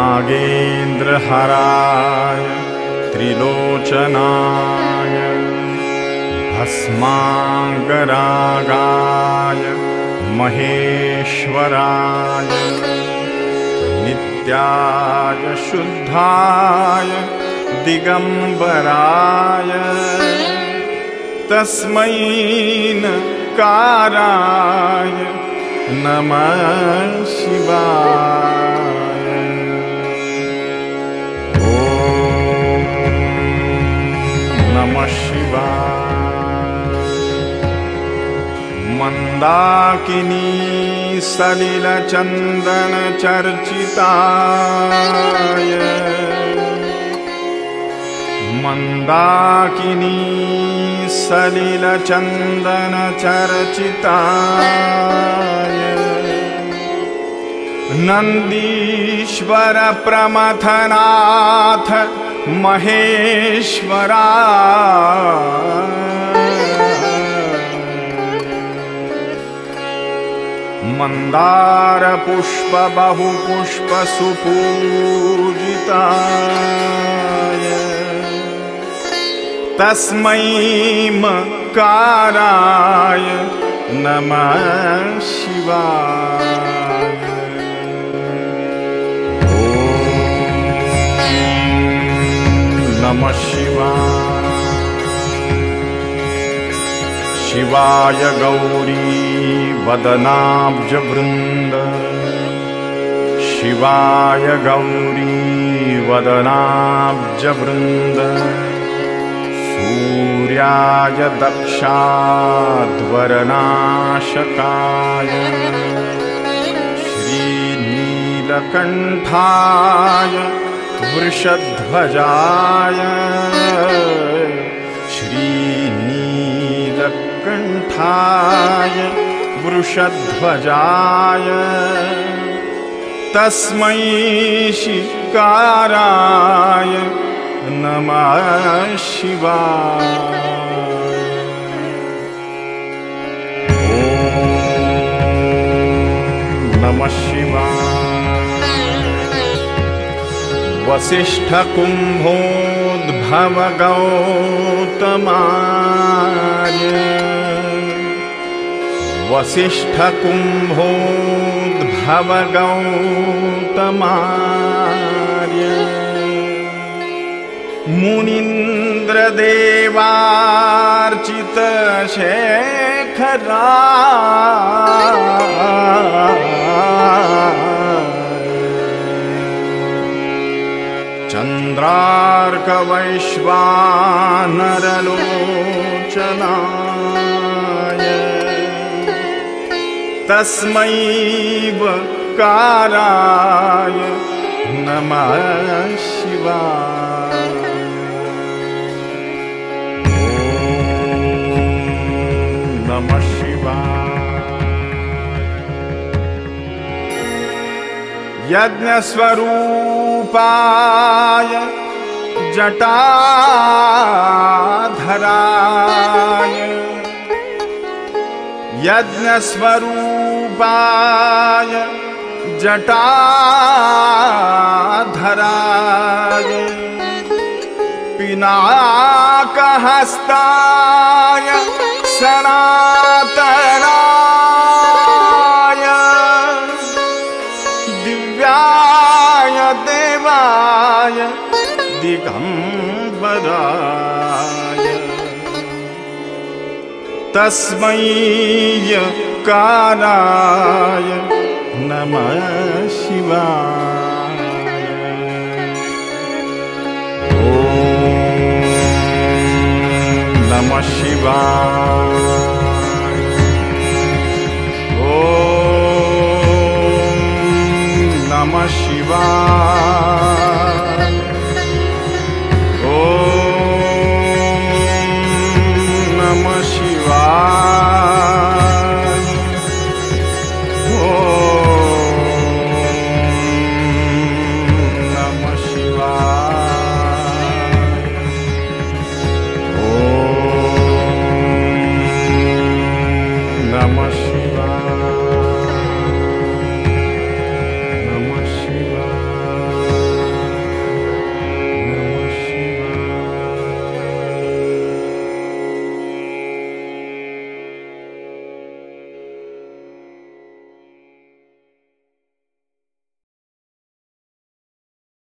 नागेन्द्रहराय त्रिलोचनाय भस्माङ्गरागाय महेश्वराय नित्याय शुद्धाय दिगम्बराय तस्मै काराय नमः शिवाय शिवाय मन्दाकिनी सलिलचन्दनचर्चिताय मन्दाकिनी सलिलचन्दनचर्चिताय नन्दीश्वरप्रमथनाथ महेश्वरा। मन्दारपुष्पबहुपुष्पसुपूजिताय तस्मै काराय नमः शिवाय नमः शिवाय शिवाय गौरी वदनाब्जवृन्द। शिवाय गौरी वदनाब्जवृन्द। सूर्याय दक्षाध्वरनाशकाय श्रीनीलकण्ठाय वृषध्वजाय श्रीनीलकण्ठाय वृषध्वजाय तस्मै शिकाराय नमः शिवाय। नमः शिवाय वसिष्ठकुम्भोद्भवगौतमाय वसिष्ठकुम्भोद्भवगौतमार्य। मुनीन्द्रदेवार्चितशेखरा चन्द्रार्कवैश्वानरलोचनाय। तस्मैव काराय नमः शिवाय। ॐ नमः यज्ञस्वरूपाय जटाधराय। यज्ञस्वरूपाय जटाधराय। पिनाकहस्ताय सनातनाय तस्मै काराय नमः शिवाय। ॐ नमः शिवाय। ॐ नमः शिवाय